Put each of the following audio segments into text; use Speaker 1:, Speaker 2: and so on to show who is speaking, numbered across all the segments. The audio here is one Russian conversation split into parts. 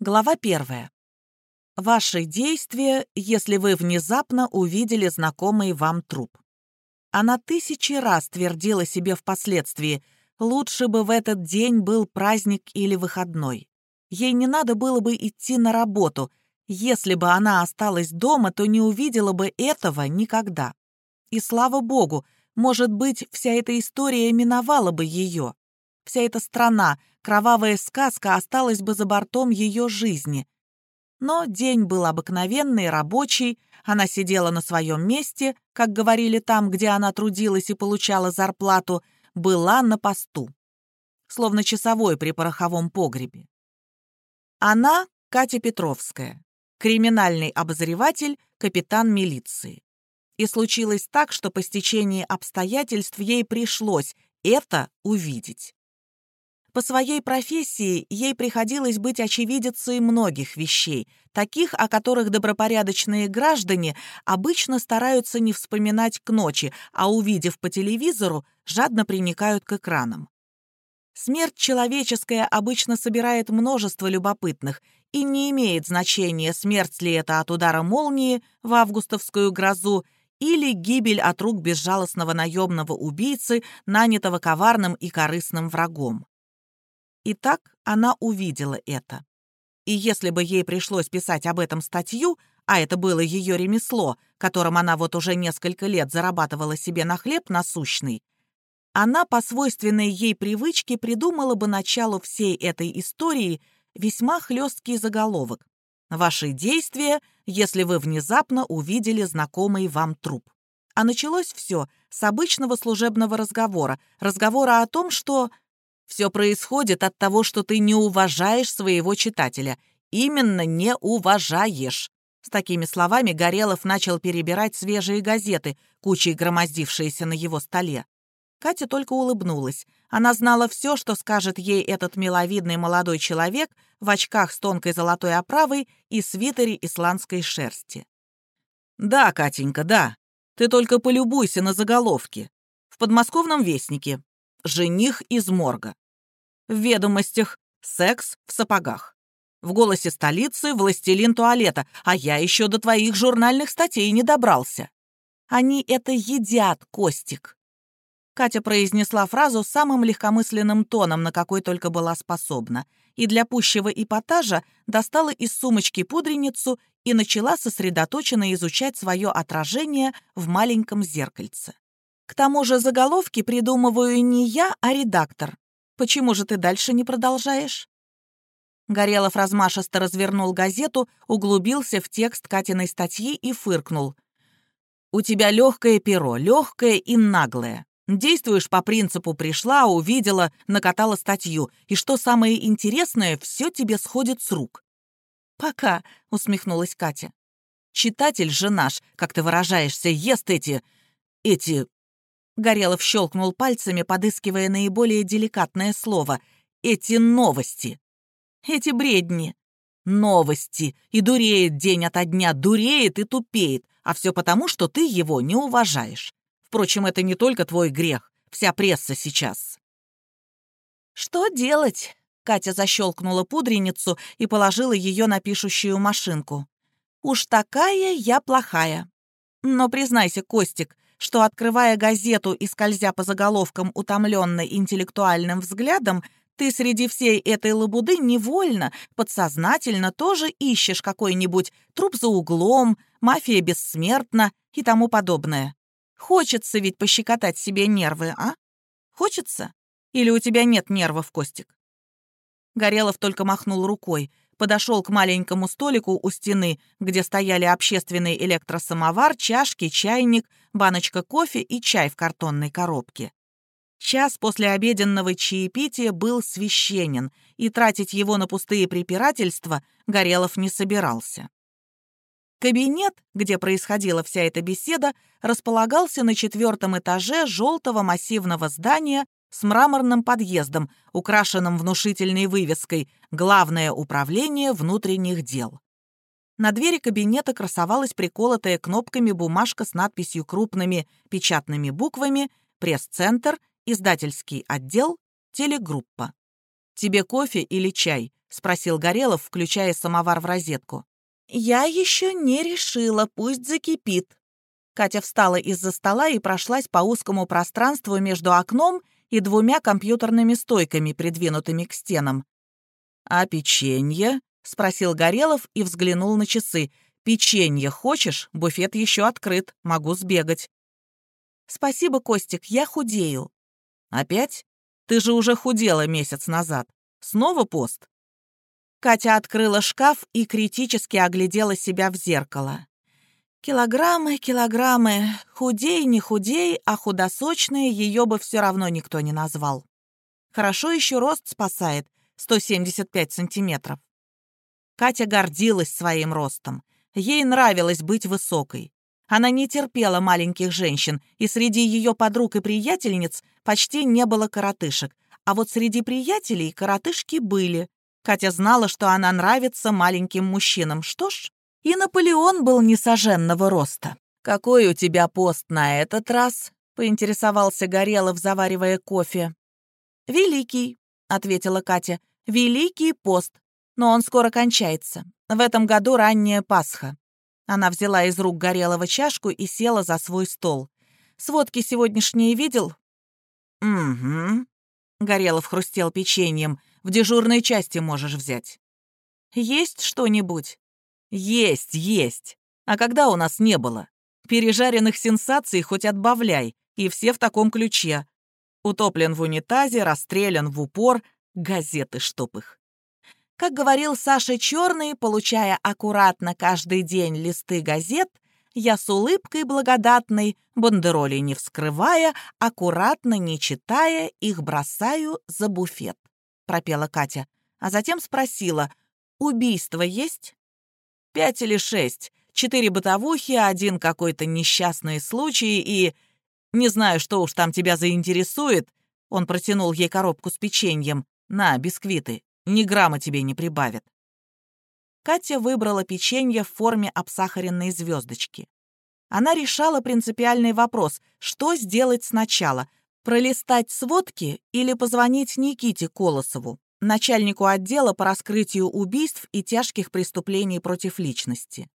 Speaker 1: Глава первая. Ваши действия, если вы внезапно увидели знакомый вам труп. Она тысячи раз твердила себе впоследствии, лучше бы в этот день был праздник или выходной. Ей не надо было бы идти на работу. Если бы она осталась дома, то не увидела бы этого никогда. И слава богу, может быть, вся эта история миновала бы ее. Вся эта страна, кровавая сказка осталась бы за бортом ее жизни. Но день был обыкновенный, рабочий, она сидела на своем месте, как говорили там, где она трудилась и получала зарплату, была на посту. Словно часовой при пороховом погребе. Она Катя Петровская, криминальный обозреватель, капитан милиции. И случилось так, что по стечении обстоятельств ей пришлось это увидеть. По своей профессии ей приходилось быть очевидицей многих вещей, таких, о которых добропорядочные граждане обычно стараются не вспоминать к ночи, а увидев по телевизору, жадно приникают к экранам. Смерть человеческая обычно собирает множество любопытных, и не имеет значения, смерть ли это от удара молнии в августовскую грозу или гибель от рук безжалостного наемного убийцы, нанятого коварным и корыстным врагом. И так она увидела это. И если бы ей пришлось писать об этом статью, а это было ее ремесло, которым она вот уже несколько лет зарабатывала себе на хлеб насущный, она по свойственной ей привычке придумала бы началу всей этой истории весьма хлесткий заголовок. «Ваши действия, если вы внезапно увидели знакомый вам труп». А началось все с обычного служебного разговора, разговора о том, что все происходит от того, что ты не уважаешь своего читателя. Именно не уважаешь. С такими словами Горелов начал перебирать свежие газеты, кучей громоздившиеся на его столе. Катя только улыбнулась. Она знала все, что скажет ей этот миловидный молодой человек в очках с тонкой золотой оправой и свитере исландской шерсти. «Да, Катенька, да. Ты только полюбуйся на заголовки. В подмосковном вестнике жених из морга. В ведомостях секс в сапогах. В голосе столицы властелин туалета, а я еще до твоих журнальных статей не добрался. Они это едят, Костик. Катя произнесла фразу самым легкомысленным тоном, на какой только была способна, и для пущего эпатажа достала из сумочки пудреницу и начала сосредоточенно изучать свое отражение в маленьком зеркальце. К тому же заголовки придумываю не я, а редактор. Почему же ты дальше не продолжаешь?» Горелов размашисто развернул газету, углубился в текст Катиной статьи и фыркнул. «У тебя легкое перо, легкое и наглое. Действуешь по принципу «пришла, увидела, накатала статью, и что самое интересное, все тебе сходит с рук». «Пока», — усмехнулась Катя. «Читатель же наш, как ты выражаешься, ест эти... эти Горелов щелкнул пальцами, подыскивая наиболее деликатное слово. «Эти новости! Эти бредни! Новости! И дуреет день ото дня, дуреет и тупеет, а все потому, что ты его не уважаешь. Впрочем, это не только твой грех, вся пресса сейчас». «Что делать?» Катя защелкнула пудреницу и положила ее на пишущую машинку. «Уж такая я плохая. Но признайся, Костик, что, открывая газету и скользя по заголовкам утомленно интеллектуальным взглядом, ты среди всей этой лабуды невольно, подсознательно тоже ищешь какой-нибудь труп за углом, мафия бессмертна и тому подобное. Хочется ведь пощекотать себе нервы, а? Хочется? Или у тебя нет нервов, Костик? Горелов только махнул рукой подошел к маленькому столику у стены, где стояли общественный электросамовар, чашки, чайник, баночка кофе и чай в картонной коробке. Час после обеденного чаепития был священен, и тратить его на пустые препирательства Горелов не собирался. Кабинет, где происходила вся эта беседа, располагался на четвертом этаже желтого массивного здания с мраморным подъездом, украшенным внушительной вывеской «Главное управление внутренних дел». На двери кабинета красовалась приколотая кнопками бумажка с надписью крупными печатными буквами «Пресс-центр», «Издательский отдел», «Телегруппа». «Тебе кофе или чай?» — спросил Горелов, включая самовар в розетку. «Я еще не решила, пусть закипит». Катя встала из-за стола и прошлась по узкому пространству между окном и двумя компьютерными стойками, придвинутыми к стенам. «А печенье?» — спросил Горелов и взглянул на часы. «Печенье хочешь? Буфет еще открыт. Могу сбегать». «Спасибо, Костик, я худею». «Опять? Ты же уже худела месяц назад. Снова пост?» Катя открыла шкаф и критически оглядела себя в зеркало. Килограммы, килограммы. Худей, не худей, а худосочные ее бы все равно никто не назвал. Хорошо еще рост спасает, 175 сантиметров. Катя гордилась своим ростом. Ей нравилось быть высокой. Она не терпела маленьких женщин, и среди ее подруг и приятельниц почти не было коротышек. А вот среди приятелей коротышки были. Катя знала, что она нравится маленьким мужчинам. Что ж, и Наполеон был несоженного роста. «Какой у тебя пост на этот раз?» — поинтересовался Горелов, заваривая кофе. «Великий», — ответила Катя. «Великий пост. Но он скоро кончается. В этом году ранняя Пасха». Она взяла из рук Горелого чашку и села за свой стол. «Сводки сегодняшние видел?» «Угу», — Горелов хрустел печеньем. «В дежурной части можешь взять». «Есть что-нибудь?» «Есть, есть. А когда у нас не было? Пережаренных сенсаций хоть отбавляй, и все в таком ключе. Утоплен в унитазе, расстрелян в упор, газеты чтоб их. Как говорил Саша Черный, получая аккуратно каждый день листы газет, я с улыбкой благодатной, бандероли не вскрывая, аккуратно не читая, их бросаю за буфет, пропела Катя, а затем спросила, убийство есть? Пять или шесть. Четыре бытовухи, один какой-то несчастный случай и... Не знаю, что уж там тебя заинтересует. Он протянул ей коробку с печеньем. На, бисквиты. Ни грамма тебе не прибавят. Катя выбрала печенье в форме обсахаренной звездочки. Она решала принципиальный вопрос, что сделать сначала, пролистать сводки или позвонить Никите Колосову начальнику отдела по раскрытию убийств и тяжких преступлений против личности.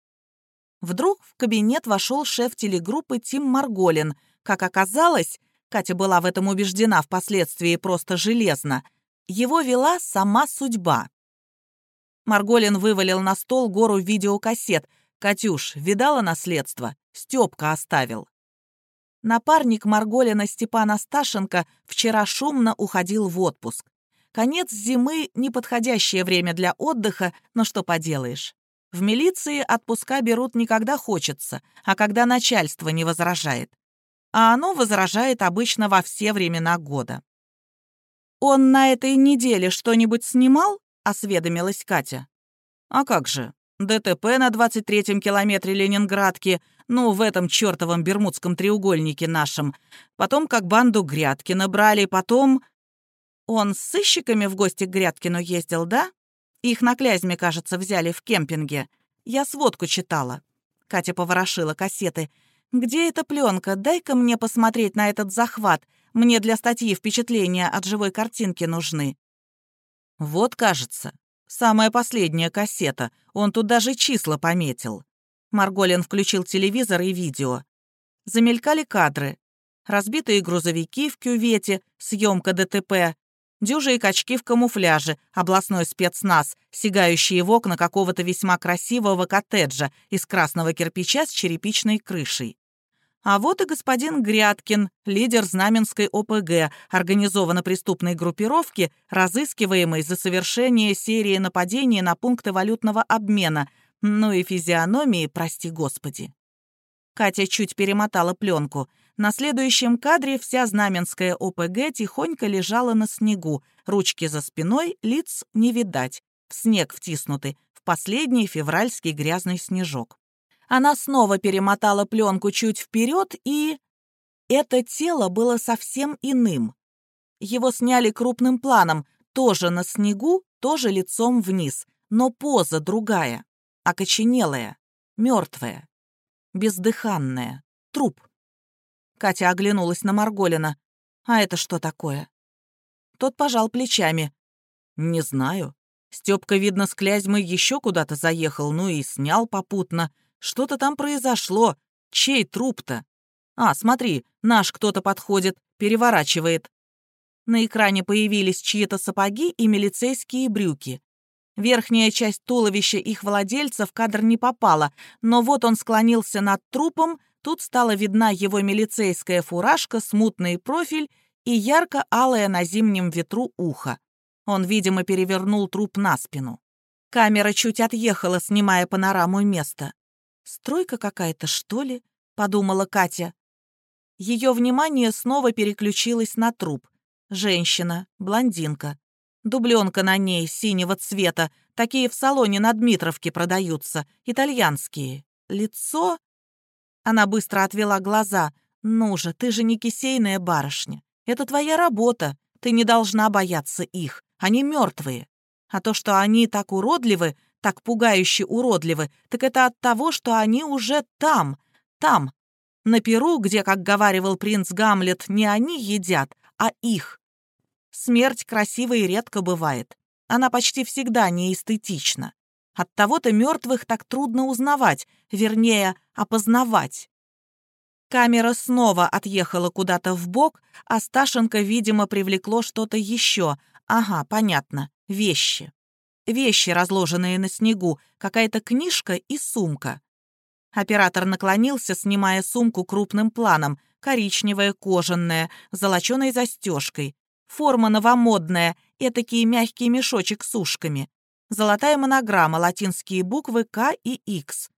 Speaker 1: Вдруг в кабинет вошел шеф телегруппы Тим Марголин. Как оказалось, Катя была в этом убеждена впоследствии просто железно, его вела сама судьба. Марголин вывалил на стол гору видеокассет. «Катюш, видала наследство? Степка оставил». Напарник Марголина Степан Асташенко вчера шумно уходил в отпуск. Конец зимы — неподходящее время для отдыха, но что поделаешь. В милиции отпуска берут не когда хочется, а когда начальство не возражает. А оно возражает обычно во все времена года. «Он на этой неделе что-нибудь снимал?» — осведомилась Катя. «А как же? ДТП на 23-м километре Ленинградки, ну, в этом чертовом Бермудском треугольнике нашем. Потом как банду грядки набрали, потом...» Он с сыщиками в гости к Грядкину ездил, да? Их на Клязьме, кажется, взяли в кемпинге. Я сводку читала. Катя поворошила кассеты. «Где эта пленка? Дай-ка мне посмотреть на этот захват. Мне для статьи впечатления от живой картинки нужны». «Вот, кажется. Самая последняя кассета. Он тут даже числа пометил». Марголин включил телевизор и видео. Замелькали кадры. Разбитые грузовики в кювете, съемка ДТП, дюжи и качки в камуфляже, областной спецназ, сигающие в окна какого-то весьма красивого коттеджа из красного кирпича с черепичной крышей. А вот и господин Грядкин, лидер Знаменской ОПГ, организованно-преступной группировки, разыскиваемой за совершение серии нападений на пункты валютного обмена, ну и физиономии, прости господи. Катя чуть перемотала пленку — на следующем кадре вся знаменская ОПГ тихонько лежала на снегу, ручки за спиной, лиц не видать, в снег втиснуты, в последний февральский грязный снежок. Она снова перемотала пленку чуть вперед и... Это тело было совсем иным. Его сняли крупным планом, тоже на снегу, тоже лицом вниз, но поза другая, окоченелая, мертвая, бездыханная, труп. Катя оглянулась на Марголина. «А это что такое?» Тот пожал плечами. «Не знаю. Степка, видно, с Клязьмой еще куда-то заехал, ну и снял попутно. Что-то там произошло. Чей труп-то? А, смотри, наш кто-то подходит, переворачивает. На экране появились чьи-то сапоги и милицейские брюки. Верхняя часть туловища их владельца в кадр не попала, но вот он склонился над трупом, тут стала видна его милицейская фуражка, смутный профиль и ярко-алое на зимнем ветру ухо. Он, видимо, перевернул труп на спину. Камера чуть отъехала, снимая панораму места. «Стройка какая-то, что ли?» — подумала Катя. Ее внимание снова переключилось на труп. Женщина, блондинка. Дубленка на ней синего цвета. Такие в салоне на Дмитровке продаются. Итальянские. Лицо... Она быстро отвела глаза. «Ну же, ты же не кисейная барышня. Это твоя работа. Ты не должна бояться их. Они мертвые. А то, что они так уродливы, так пугающе уродливы, так это от того, что они уже там, там. На Перу, где, как говаривал принц Гамлет, не они едят, а их. Смерть красивой редко бывает. Она почти всегда неэстетична. Оттого-то мертвых так трудно узнавать, вернее, опознавать. Камера снова отъехала куда-то в бок, а Сташенко, видимо, привлекло что-то еще. Ага, понятно, вещи. Вещи, разложенные на снегу, какая-то книжка и сумка. Оператор наклонился, снимая сумку крупным планом, коричневая, кожаная, золоченой застежкой. Форма новомодная, этакий мягкий мешочек с ушками. Золотая монограмма, латинские буквы К и X.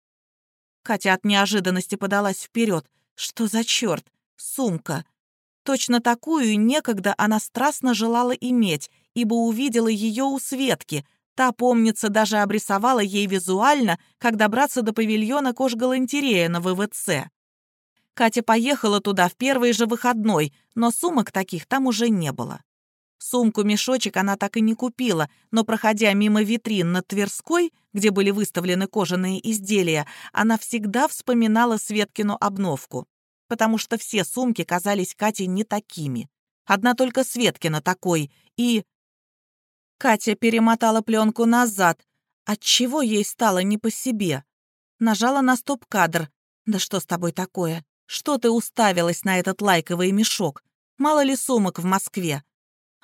Speaker 1: Катя от неожиданности подалась вперед. Что за черт? Сумка. Точно такую некогда она страстно желала иметь, ибо увидела ее у Светки. Та, помнится, даже обрисовала ей визуально, как добраться до павильона кожгалантерея на ВВЦ. Катя поехала туда в первый же выходной, но сумок таких там уже не было. Сумку-мешочек она так и не купила, но, проходя мимо витрин на Тверской, где были выставлены кожаные изделия, она всегда вспоминала Светкину обновку, потому что все сумки казались Кате не такими. Одна только Светкина такой, и... Катя перемотала пленку назад. Отчего ей стало не по себе? Нажала на стоп-кадр. «Да что с тобой такое? Что ты уставилась на этот лайковый мешок? Мало ли сумок в Москве?»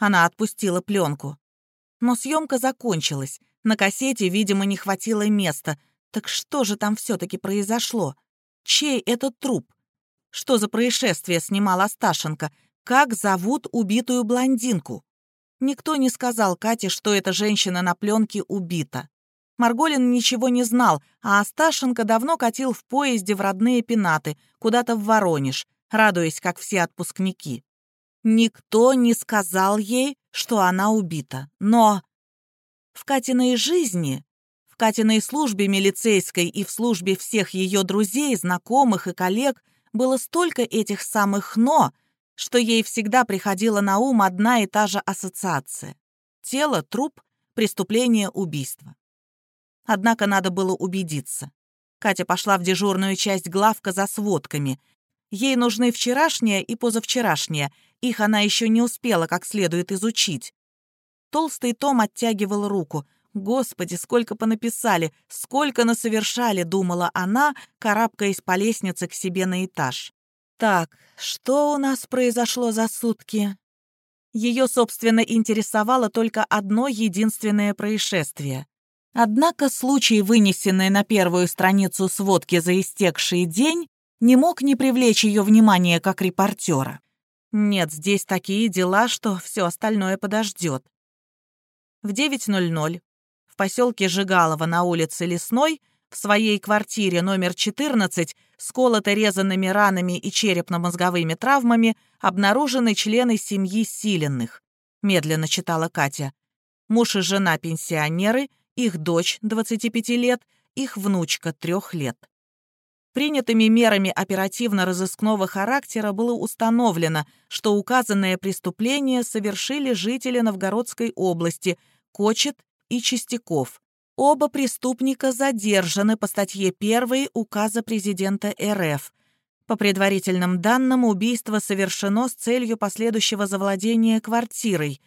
Speaker 1: Она отпустила пленку. Но съемка закончилась. На кассете, видимо, не хватило места. Так что же там все-таки произошло? Чей этот труп? Что за происшествие снимал Асташенко? Как зовут убитую блондинку? Никто не сказал Кате, что эта женщина на пленке убита. Марголин ничего не знал, а Асташенко давно катил в поезде в родные пенаты, куда-то в Воронеж, радуясь, как все отпускники. Никто не сказал ей, что она убита. Но в Катиной жизни, в Катиной службе милицейской и в службе всех ее друзей, знакомых и коллег было столько этих самых «но», что ей всегда приходила на ум одна и та же ассоциация. Тело, труп, преступление, убийство. Однако надо было убедиться. Катя пошла в дежурную часть главка за сводками. Ей нужны вчерашнее и позавчерашнее. Их она еще не успела как следует изучить. Толстый Том оттягивал руку. «Господи, сколько понаписали, сколько насовершали», — думала она, карабкаясь по лестнице к себе на этаж. «Так, что у нас произошло за сутки?» Ее, собственно, интересовало только одно единственное происшествие. Однако случай, вынесенный на первую страницу сводки за истекший день, не мог не привлечь ее внимание как репортера. Нет, здесь такие дела, что все остальное подождет. В 9.00 в поселке Жигалово на улице Лесной в своей квартире номер 14 с колото-резанными ранами и черепно-мозговыми травмами обнаружены члены семьи Силенных, медленно читала Катя. Муж и жена пенсионеры, их дочь 25 лет, их внучка 3 лет. Принятыми мерами оперативно-розыскного характера было установлено, что указанное преступление совершили жители Новгородской области Кочет и Чистяков. Оба преступника задержаны по статье 1 Указа президента РФ. По предварительным данным, убийство совершено с целью последующего завладения квартирой.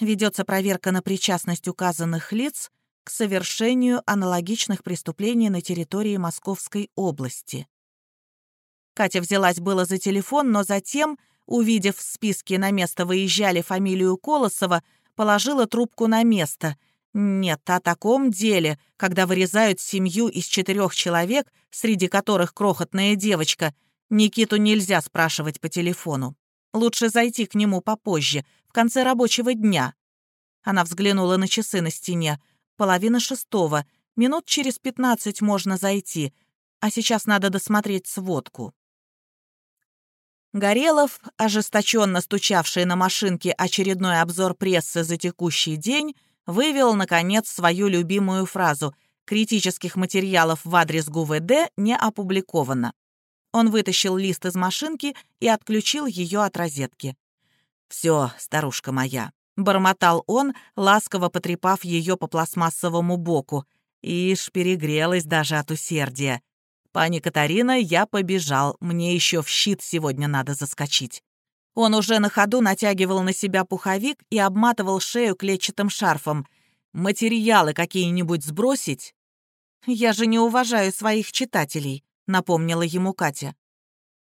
Speaker 1: Ведется проверка на причастность указанных лиц к совершению аналогичных преступлений на территории Московской области. Катя взялась было за телефон, но затем, увидев в списке на место выезжали фамилию Колосова, положила трубку на место. Нет, о таком деле, когда вырезают семью из четырех человек, среди которых крохотная девочка, Никиту нельзя спрашивать по телефону. Лучше зайти к нему попозже, в конце рабочего дня. Она взглянула на часы на стене. Половина шестого. Минут через пятнадцать можно зайти. А сейчас надо досмотреть сводку. Горелов, ожесточенно стучавший на машинке очередной обзор прессы за текущий день, вывел, наконец, свою любимую фразу «Критических материалов в адрес ГУВД не опубликовано». Он вытащил лист из машинки и отключил ее от розетки. «Все, старушка моя», — бормотал он, ласково потрепав ее по пластмассовому боку. Ишь, перегрелась даже от усердия. «Пани Катарина, я побежал, мне еще в щит сегодня надо заскочить». Он уже на ходу натягивал на себя пуховик и обматывал шею клетчатым шарфом. «Материалы какие-нибудь сбросить?» «Я же не уважаю своих читателей», — напомнила ему Катя.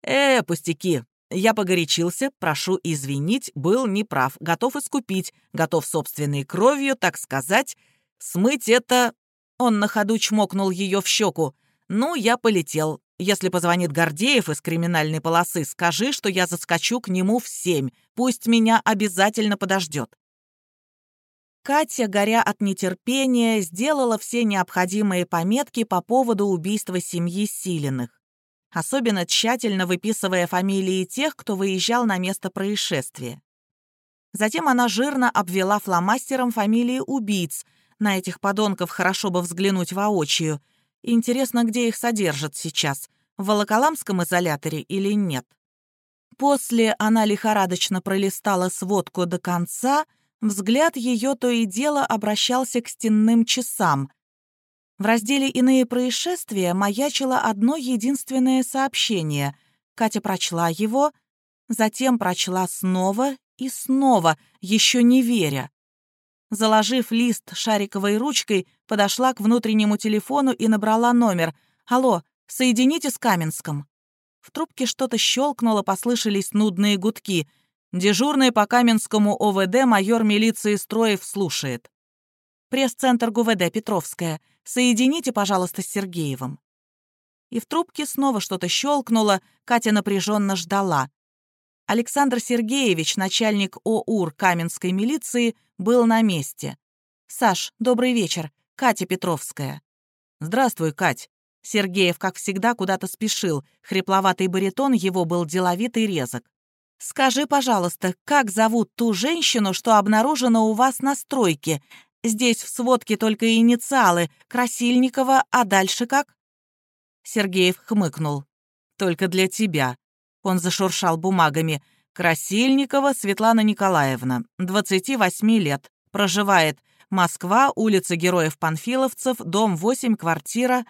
Speaker 1: «Э, пустяки. Я погорячился, прошу извинить, был неправ, готов искупить, готов собственной кровью, так сказать, смыть это...» Он на ходу чмокнул ее в щеку. «Ну, я полетел. Если позвонит Гордеев из криминальной полосы, скажи, что я заскочу к нему в семь. Пусть меня обязательно подождет». Катя, горя от нетерпения, сделала все необходимые пометки по поводу убийства семьи Силиных, особенно тщательно выписывая фамилии тех, кто выезжал на место происшествия. Затем она жирно обвела фломастером фамилии убийц. На этих подонков хорошо бы взглянуть воочию. Интересно, где их содержат сейчас, в Волоколамском изоляторе или нет. После она лихорадочно пролистала сводку до конца, взгляд ее то и дело обращался к стенным часам. В разделе «Иные происшествия» маячило одно единственное сообщение. Катя прочла его, затем прочла снова и снова, еще не веря. Заложив лист шариковой ручкой, подошла к внутреннему телефону и набрала номер. «Алло, соедините с Каменском». В трубке что-то щелкнуло, послышались нудные гудки. Дежурный по Каменскому ОВД майор милиции Строев слушает. «Пресс-центр ГУВД, Петровская. Соедините, пожалуйста, с Сергеевым». И в трубке снова что-то щелкнуло, Катя напряженно ждала. Александр Сергеевич, начальник ОУР Каменской милиции, был на месте. «Саш, добрый вечер. Катя Петровская». «Здравствуй, Кать». Сергеев, как всегда, куда-то спешил. Хрипловатый баритон его был деловитый резок. «Скажи, пожалуйста, как зовут ту женщину, что обнаружена у вас на стройке? Здесь в сводке только инициалы. Красильникова, а дальше как?» Сергеев хмыкнул. «Только для тебя. Он зашуршал бумагами. «Красильникова Светлана Николаевна, 28 лет. Проживает. Москва, улица Героев-Панфиловцев, дом 8, квартира.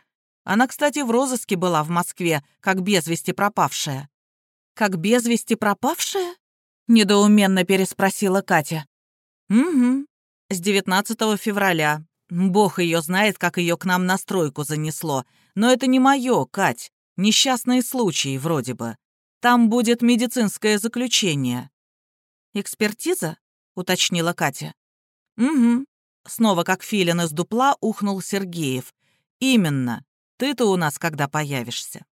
Speaker 1: Она, кстати, в розыске была в Москве, как без вести пропавшая». «Как без вести пропавшая?» — недоуменно переспросила Катя. «Угу. С 19 февраля. Бог ее знает, как ее к нам на стройку занесло. Но это не мое, Кать. Несчастные случаи вроде бы. Там будет медицинское заключение». «Экспертиза?» — уточнила Катя. «Угу». Снова как филин из дупла ухнул Сергеев. «Именно. Ты-то у нас когда появишься?»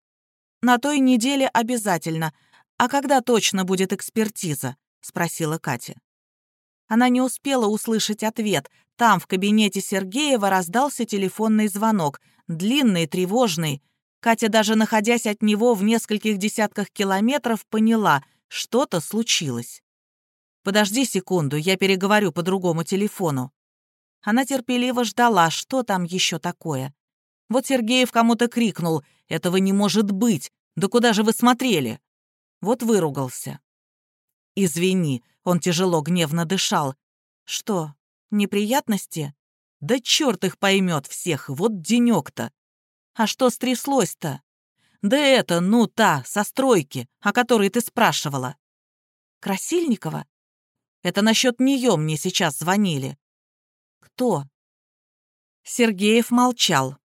Speaker 1: «На той неделе обязательно. А когда точно будет экспертиза?» — спросила Катя. Она не успела услышать ответ. Там, в кабинете Сергеева, раздался телефонный звонок. Длинный, тревожный. Катя, даже находясь от него в нескольких десятках километров, поняла, что-то случилось. «Подожди секунду, я переговорю по другому телефону». Она терпеливо ждала, что там еще такое. Вот Сергеев кому-то крикнул «Этого не может быть! Да куда же вы смотрели?» Вот выругался. «Извини», — он тяжело гневно дышал. «Что, неприятности?» «Да черт их поймет всех, вот денек-то!» А что стряслось-то? Да это, ну, та, со стройки, о которой ты спрашивала. Красильникова? Это насчет нее мне сейчас звонили». «Кто?» Сергеев молчал.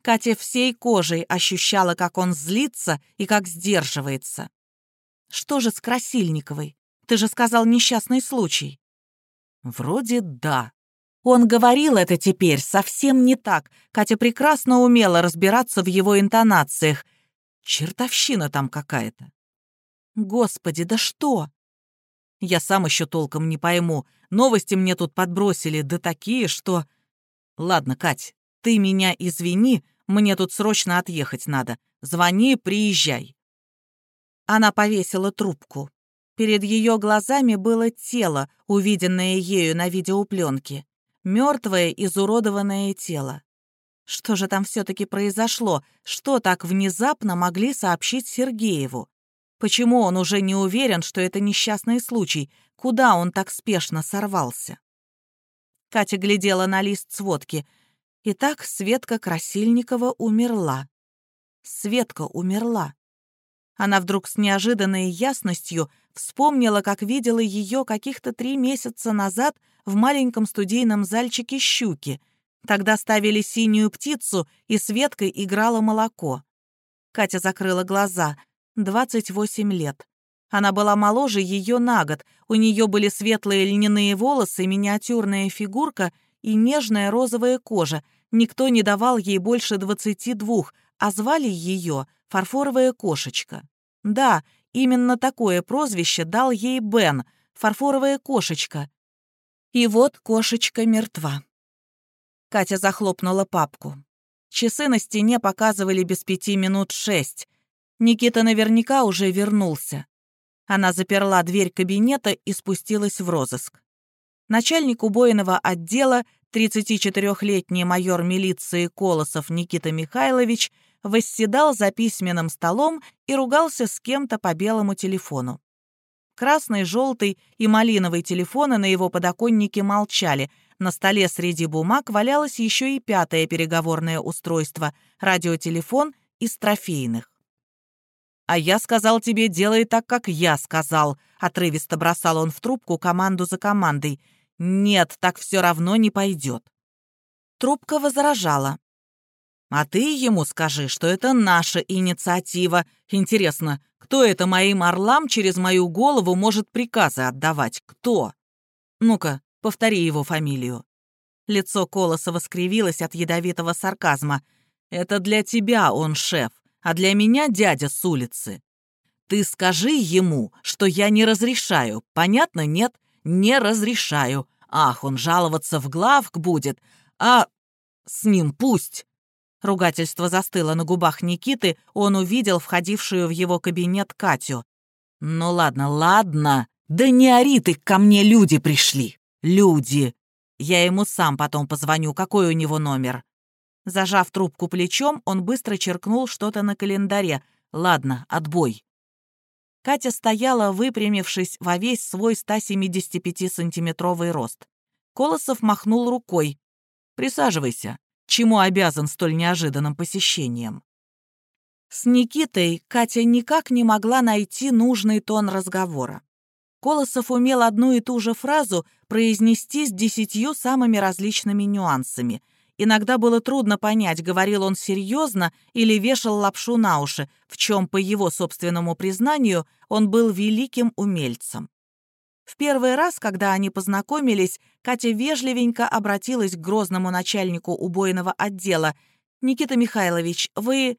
Speaker 1: Катя всей кожей ощущала, как он злится и как сдерживается. «Что же с Красильниковой? Ты же сказал несчастный случай». «Вроде да». Он говорил это теперь совсем не так. Катя прекрасно умела разбираться в его интонациях. Чертовщина там какая-то. «Господи, да что?» Я сам еще толком не пойму. Новости мне тут подбросили, да такие, что... Ладно, Кать, ты меня извини, мне тут срочно отъехать надо. Звони, приезжай». Она повесила трубку. Перед ее глазами было тело, увиденное ею на видеопленке. Мертвое, изуродованное тело. Что же там все-таки произошло? Что так внезапно могли сообщить Сергееву? Почему он уже не уверен, что это несчастный случай? Куда он так спешно сорвался? Катя глядела на лист сводки. Итак, Светка Красильникова умерла. Светка умерла. Она вдруг с неожиданной ясностью вспомнила, как видела ее каких-то три месяца назад в маленьком студийном зальчике «Щуки». Тогда ставили синюю птицу, и Светкой играла молоко. Катя закрыла глаза. 28 лет. Она была моложе ее на год, у нее были светлые льняные волосы, миниатюрная фигурка и нежная розовая кожа. Никто не давал ей больше двадцати двух, а звали ее «Фарфоровая кошечка». Да, именно такое прозвище дал ей Бен «Фарфоровая кошечка». И вот кошечка мертва. Катя захлопнула папку. Часы на стене показывали без пяти минут шесть. Никита наверняка уже вернулся. Она заперла дверь кабинета и спустилась в розыск. Начальник убойного отдела, 34-летний майор милиции Колосов Никита Михайлович, восседал за письменным столом и ругался с кем-то по белому телефону. Красный, желтый и малиновый телефоны на его подоконнике молчали. На столе среди бумаг валялось еще и пятое переговорное устройство — радиотелефон из трофейных. «А я сказал тебе, делай так, как я сказал», — отрывисто бросал он в трубку команду за командой. «Нет, так все равно не пойдет». Трубка возражала. «А ты ему скажи, что это наша инициатива. Интересно, кто это моим орлам через мою голову может приказы отдавать? Кто? Ну-ка, повтори его фамилию». Лицо Колосова скривилось от ядовитого сарказма. «Это для тебя он шеф а для меня дядя с улицы. Ты скажи ему, что я не разрешаю. Понятно, нет? Не разрешаю. Ах, он жаловаться в главк будет. А с ним пусть. Ругательство застыло на губах Никиты, он увидел входившую в его кабинет Катю. «Ну ладно, ладно. Да не ори ты, ко мне люди пришли. Люди. Я ему сам потом позвоню, какой у него номер. Зажав трубку плечом, он быстро черкнул что-то на календаре. «Ладно, отбой». Катя стояла, выпрямившись во весь свой 175-сантиметровый рост. Колосов махнул рукой. «Присаживайся. Чему обязан столь неожиданным посещением?» С Никитой Катя никак не могла найти нужный тон разговора. Колосов умел одну и ту же фразу произнести с десятью самыми различными нюансами — Иногда было трудно понять, говорил он серьезно или вешал лапшу на уши, в чем, по его собственному признанию, он был великим умельцем. В первый раз, когда они познакомились, Катя вежливенько обратилась к грозному начальнику убойного отдела. «Никита Михайлович, вы...»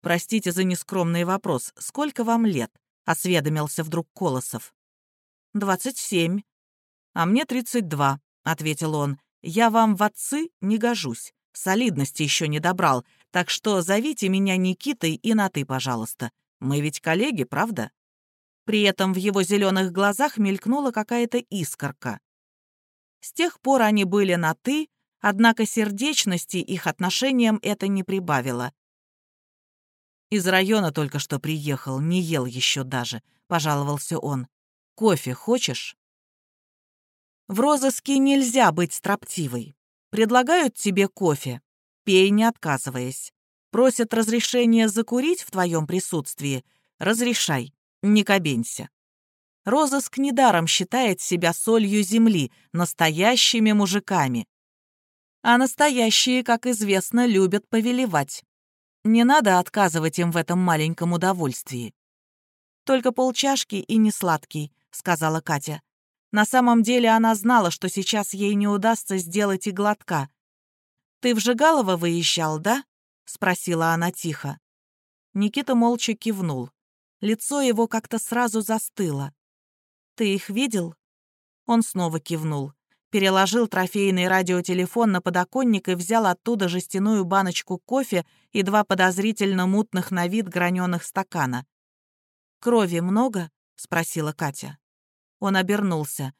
Speaker 1: «Простите за нескромный вопрос. Сколько вам лет?» — осведомился вдруг Колосов. «Двадцать семь». «А мне тридцать два», — ответил он. Я вам в отцы не гожусь, солидности еще не добрал, так что зовите меня Никитой и на «ты», пожалуйста. Мы ведь коллеги, правда?» При этом в его зеленых глазах мелькнула какая-то искорка. С тех пор они были на «ты», однако сердечности их отношениям это не прибавило. «Из района только что приехал, не ел еще даже», — пожаловался он. «Кофе хочешь?» В розыске нельзя быть строптивой. Предлагают тебе кофе. Пей, не отказываясь. Просят разрешения закурить в твоем присутствии. Разрешай, не кабенься. Розыск недаром считает себя солью земли, настоящими мужиками. А настоящие, как известно, любят повелевать. Не надо отказывать им в этом маленьком удовольствии. «Только полчашки и не сладкий», — сказала Катя. На самом деле она знала, что сейчас ей не удастся сделать и глотка. «Ты в Жигалово выезжал, да?» — спросила она тихо. Никита молча кивнул. Лицо его как-то сразу застыло. «Ты их видел?» Он снова кивнул. Переложил трофейный радиотелефон на подоконник и взял оттуда жестяную баночку кофе и два подозрительно мутных на вид граненых стакана. «Крови много?» — спросила Катя. Он обернулся.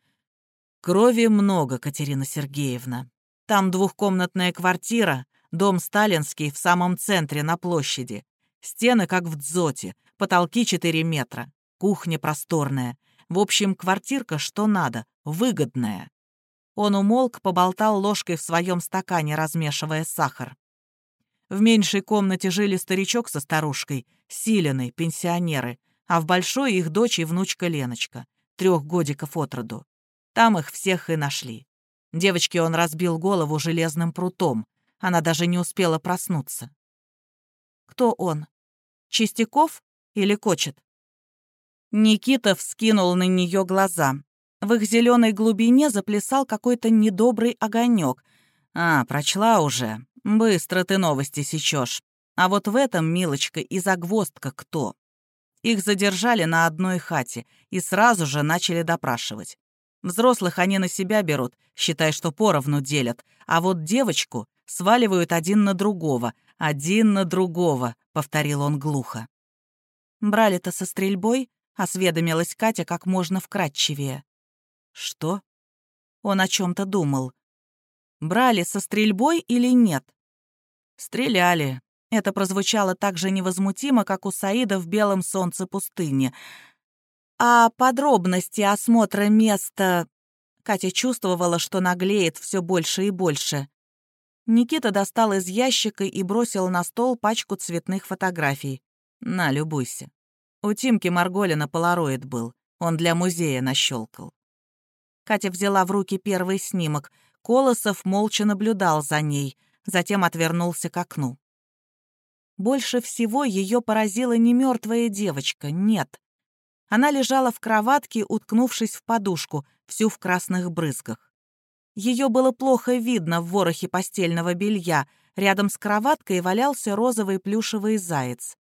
Speaker 1: «Крови много, Катерина Сергеевна. Там двухкомнатная квартира, дом сталинский в самом центре, на площади. Стены, как в дзоте, потолки 4 метра, кухня просторная. В общем, квартирка что надо, выгодная». Он умолк, поболтал ложкой в своем стакане, размешивая сахар. В меньшей комнате жили старичок со старушкой, Силеной, пенсионеры, а в большой их дочь и внучка Леночка, трех годиков от роду. Там их всех и нашли. Девочке он разбил голову железным прутом. Она даже не успела проснуться. «Кто он? Чистяков или Кочет?» Никита вскинул на нее глаза. В их зеленой глубине заплясал какой-то недобрый огонек. «А, прочла уже. Быстро ты новости сечешь. А вот в этом, милочка, и загвоздка кто?» Их задержали на одной хате и сразу же начали допрашивать. Взрослых они на себя берут, считай, что поровну делят, а вот девочку сваливают один на другого, один на другого, — повторил он глухо. «Брали-то со стрельбой?» — осведомилась Катя как можно вкратчивее. «Что?» Он о чем то думал. «Брали со стрельбой или нет?» «Стреляли». Это прозвучало так же невозмутимо, как у Саида в белом солнце пустыни. А подробности осмотра места... Катя чувствовала, что наглеет все больше и больше. Никита достал из ящика и бросил на стол пачку цветных фотографий. «На, любуйся». У Тимки Марголина полароид был. Он для музея нащелкал. Катя взяла в руки первый снимок. Колосов молча наблюдал за ней, затем отвернулся к окну. Больше всего ее поразила не мертвая девочка, нет. Она лежала в кроватке, уткнувшись в подушку, всю в красных брызгах. Ее было плохо видно в ворохе постельного белья. Рядом с кроваткой валялся розовый плюшевый заяц.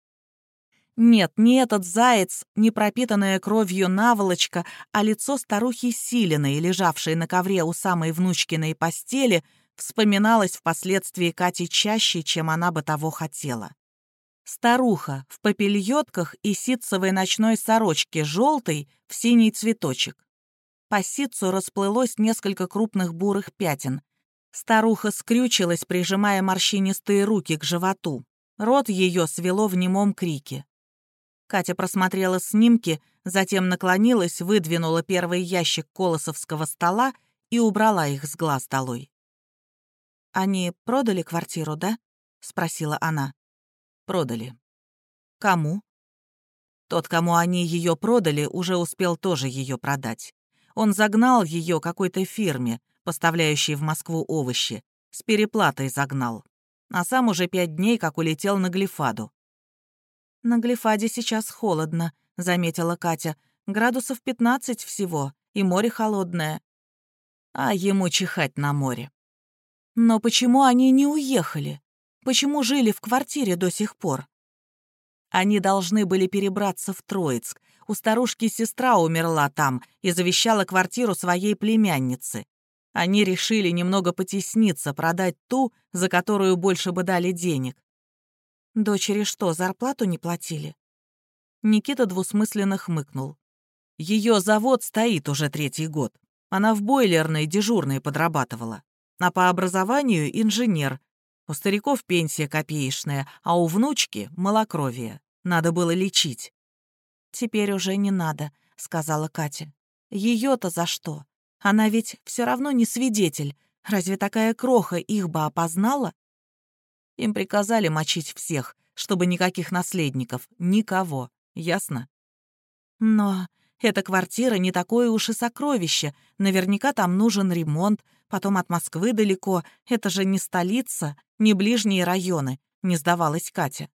Speaker 1: Нет, не этот заяц, не пропитанная кровью наволочка, а лицо старухи Силиной, лежавшей на ковре у самой внучкиной постели, вспоминалось впоследствии Кате чаще, чем она бы того хотела. Старуха в попельотках и ситцевой ночной сорочке желтой в синий цветочек. По ситцу расплылось несколько крупных бурых пятен. Старуха скрючилась, прижимая морщинистые руки к животу. Рот ее свело в немом крике. Катя просмотрела снимки, затем наклонилась, выдвинула первый ящик колосовского стола и убрала их с глаз долой. «Они продали квартиру, да?» — спросила она. Продали. Кому? Тот, кому они ее продали, уже успел тоже ее продать. Он загнал ее какой-то фирме, поставляющей в Москву овощи. С переплатой загнал. А сам уже пять дней как улетел на Глифаду. «На Глифаде сейчас холодно», — заметила Катя. «Градусов 15 всего, и море холодное». А ему чихать на море. «Но почему они не уехали?» Почему жили в квартире до сих пор? Они должны были перебраться в Троицк. У старушки сестра умерла там и завещала квартиру своей племяннице. Они решили немного потесниться, продать ту, за которую больше бы дали денег. Дочери что, зарплату не платили? Никита двусмысленно хмыкнул. Ее завод стоит уже третий год. Она в бойлерной дежурной подрабатывала. А по образованию инженер, у стариков пенсия копеечная, а у внучки — малокровие. Надо было лечить. «Теперь уже не надо», — сказала Катя. Ее-то за что? Она ведь все равно не свидетель. Разве такая кроха их бы опознала?» Им приказали мочить всех, чтобы никаких наследников, никого. Ясно? «Но Эта квартира не такое уж и сокровище. Наверняка там нужен ремонт, потом от Москвы далеко. Это же не столица, не ближние районы», — не сдавалась Катя.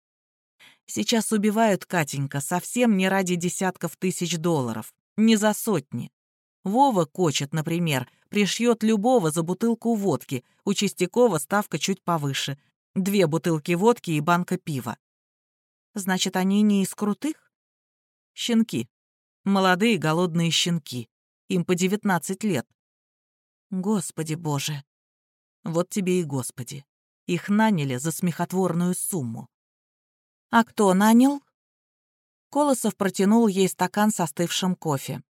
Speaker 1: «Сейчас убивают, Катенька, совсем не ради десятков тысяч долларов, не за сотни. Вова Кочет, например, пришьет любого за бутылку водки, у Чистякова ставка чуть повыше. Две бутылки водки и банка пива. Значит, они не из крутых? Щенки. Молодые голодные щенки. Им по 19 лет. Господи боже. Вот тебе и господи. Их наняли за смехотворную сумму. А кто нанял? Колосов протянул ей стакан с остывшим кофе.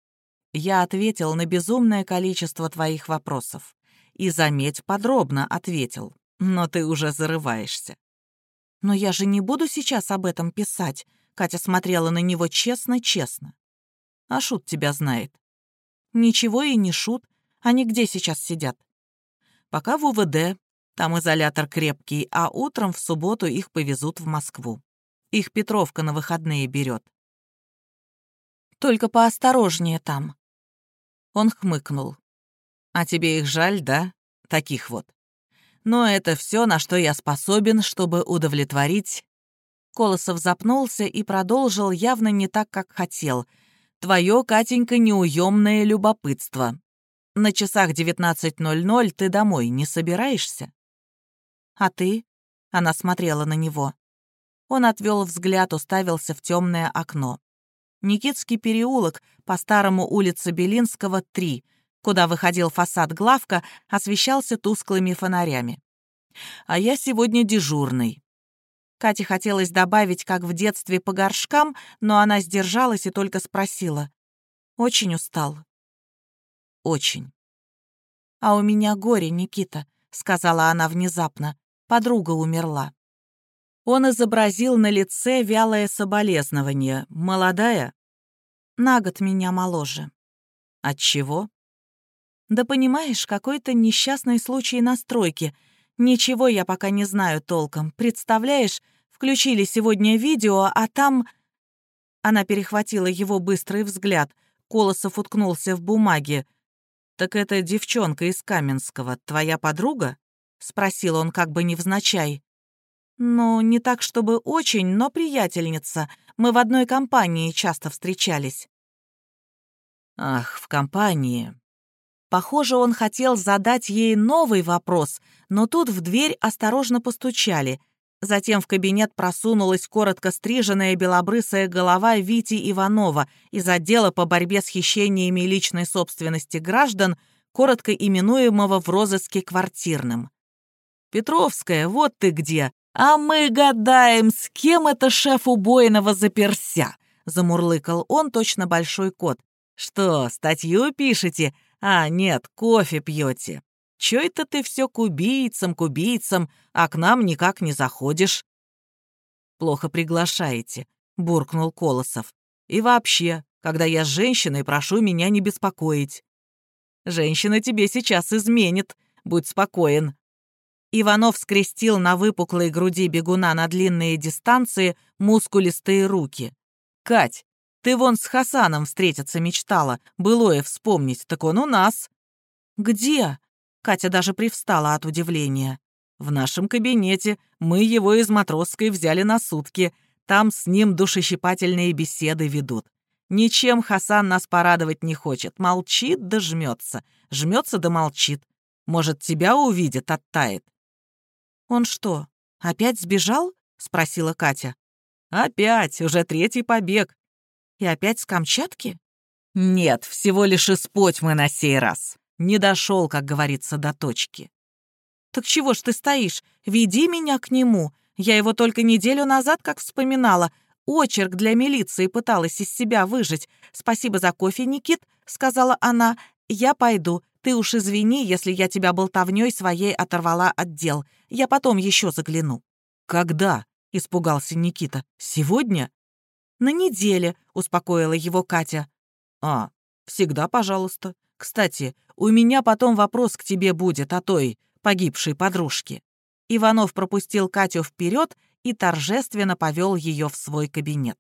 Speaker 1: Я ответил на безумное количество твоих вопросов. И, заметь, подробно ответил. Но ты уже зарываешься. Но я же не буду сейчас об этом писать. Катя смотрела на него честно-честно. А Шут тебя знает. Ничего и не Шут. Они где сейчас сидят? Пока в УВД. Там изолятор крепкий, а утром в субботу их повезут в Москву. Их Петровка на выходные берет. Только поосторожнее там. Он хмыкнул. «А тебе их жаль, да? Таких вот. Но это все, на что я способен, чтобы удовлетворить...» Колосов запнулся и продолжил явно не так, как хотел. «Твое, Катенька, неуемное любопытство. На часах 19.00 ты домой не собираешься?» «А ты?» — она смотрела на него. Он отвел взгляд, уставился в темное окно. Никитский переулок, по-старому улица Белинского, 3, куда выходил фасад главка, освещался тусклыми фонарями. «А я сегодня дежурный». Кате хотелось добавить, как в детстве, по горшкам, но она сдержалась и только спросила. «Очень устал?» «Очень». «А у меня горе, Никита», — сказала она внезапно. «Подруга умерла». Он изобразил на лице вялое соболезнование. Молодая? На год меня моложе. От чего? Да понимаешь, какой-то несчастный случай на стройке. Ничего я пока не знаю толком. Представляешь, включили сегодня видео, а там... Она перехватила его быстрый взгляд. Колосов уткнулся в бумаге. «Так это девчонка из Каменского, твоя подруга?» — спросил он как бы невзначай. «Ну, не так, чтобы очень, но приятельница. Мы в одной компании часто встречались». «Ах, в компании». Похоже, он хотел задать ей новый вопрос, но тут в дверь осторожно постучали. Затем в кабинет просунулась коротко стриженная белобрысая голова Вити Иванова из отдела по борьбе с хищениями личной собственности граждан, коротко именуемого в розыске квартирным. «Петровская, вот ты где!» «А мы гадаем, с кем это шеф убойного заперся?» — замурлыкал он, точно большой кот. «Что, статью пишете? А, нет, кофе пьете. Чё это ты все к убийцам, к убийцам, а к нам никак не заходишь?» «Плохо приглашаете», — буркнул Колосов. «И вообще, когда я с женщиной, прошу меня не беспокоить». «Женщина тебе сейчас изменит, будь спокоен», Иванов скрестил на выпуклой груди бегуна на длинные дистанции мускулистые руки. «Кать, ты вон с Хасаном встретиться мечтала, былое вспомнить, так он у нас». «Где?» Катя даже привстала от удивления. «В нашем кабинете. Мы его из матросской взяли на сутки. Там с ним душещипательные беседы ведут. Ничем Хасан нас порадовать не хочет. Молчит да жмется. Жмется да молчит. Может, тебя увидит, оттает. «Он что, опять сбежал?» — спросила Катя. «Опять, уже третий побег». «И опять с Камчатки?» «Нет, всего лишь из Потьмы на сей раз. Не дошел, как говорится, до точки». «Так чего ж ты стоишь? Веди меня к нему. Я его только неделю назад как вспоминала. Очерк для милиции пыталась из себя выжить. Спасибо за кофе, Никит», — сказала она. «Я пойду. Ты уж извини, если я тебя болтовнёй своей оторвала от дел. Я потом еще загляну». «Когда?» — испугался Никита. «Сегодня?» «На неделе», — успокоила его Катя. «А, всегда пожалуйста. Кстати, у меня потом вопрос к тебе будет о той погибшей подружке». Иванов пропустил Катю вперед и торжественно повел ее в свой кабинет.